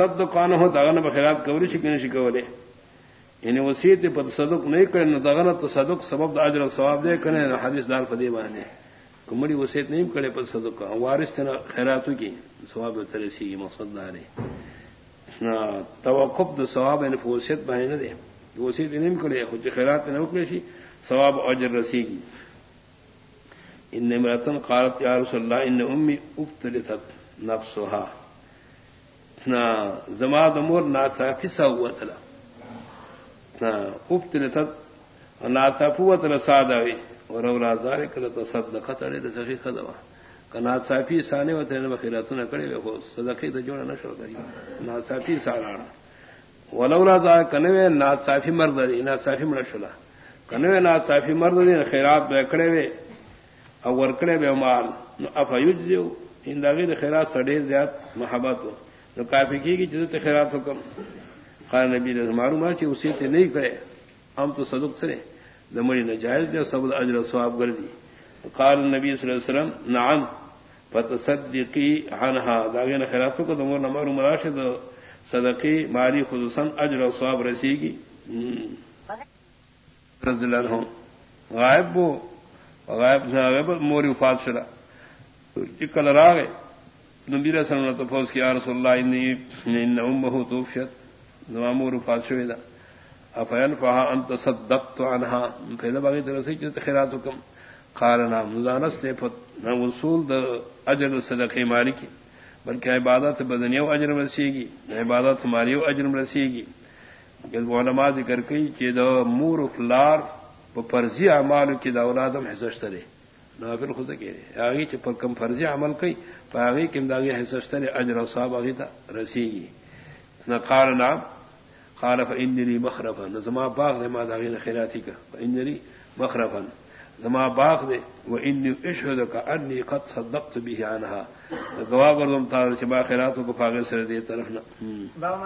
تصدق کان ہو دغن بخیرات کوری شکن شکولے یعنی وسیعت پر تصدق نہیں کرے نہ دغن تصدق سبب اجر و ثواب دے کرے نہ حدیث دار فدی بانے کمڑی وسیعت نہیں کرے پر صدق کا وارث تھے خیراتوں کی ثواب ترسی مقصد دار ہے نہ توقف دو ثواب یعنی وصیت بانے نہ دے وسیعت نہیں کرے خود خیرات نہ اکڑے سی ثواب اجر رسی گی ان مرتن قالت، یا رسول اللہ ان امی ابتلتت نفسها. زما دمور ناصافی سا ہوا تلا نا ابتلتت ناصافی ہوا اور اولا زار کل تصدقت علی رسخی خدوا کنا صافی سانے ہوتے ہیں بخیراتوں کڑے ہوئے ہو صدقی تو جوڑا نشو کری نا صافی ولولا زار کنوے نا صافی مرد دی نا صافی مرشلا کنوے نا صافی مرد دی خیرات بے کڑے ہوئے او ورکڑے بے مال. نو یجزو ان داغی خیرات سڑے زیاد محبت ہو نو کافی کی گی جزت خیرات حکم. قال نبی نے معلوم ہے اسی تے نہیں کرے، ہم تو صدق سرے دمڑی نجائز دے، سب اجر و ثواب کر دی قال نبی صلی اللہ علیہ وسلم، نعم، فتصدقی عنها داغی نے خیرات کو دمور نہ معلوم راشد صدقی ماری خصوصا اجر و ثواب رسیگی۔ رضی اللہ عنہ۔ غائب وہ غائب موری وفات شدا کل راغ نبی رسول اللہ تو فوز کی رسول اللہ، انی ان امه توفیت. نو مور وفات شدا افین فها انت صدقت عنها پھر باقی طرح سے جو خیرات حکم. قال نام مزانس نے فت نہ وصول د اجر صدقے مالی کی بلکہ عبادت بدنیو اجر رسیگی عبادت مالیو اجر رسیگی علماء ذکر کی کہ دو مور فلار فرضی اعمال کی دا اولادم دولادم حسشترے نافل خود کے آگی چ پر کم فرضی عمل کئی پاگی کم حسشترے اجر و صاحب آگی تا رسیگی۔ نہ قال نام قال فإنني مخرفا۔ نزما باغ دے ما داگی نہ خیراتی کا فإنني مخرفا۔ زما باغ دے وإني اشهدك اني قد صدقت به عنها گواہ کردم تا چ با خیراتو کو پاگے سر دے طرف نہ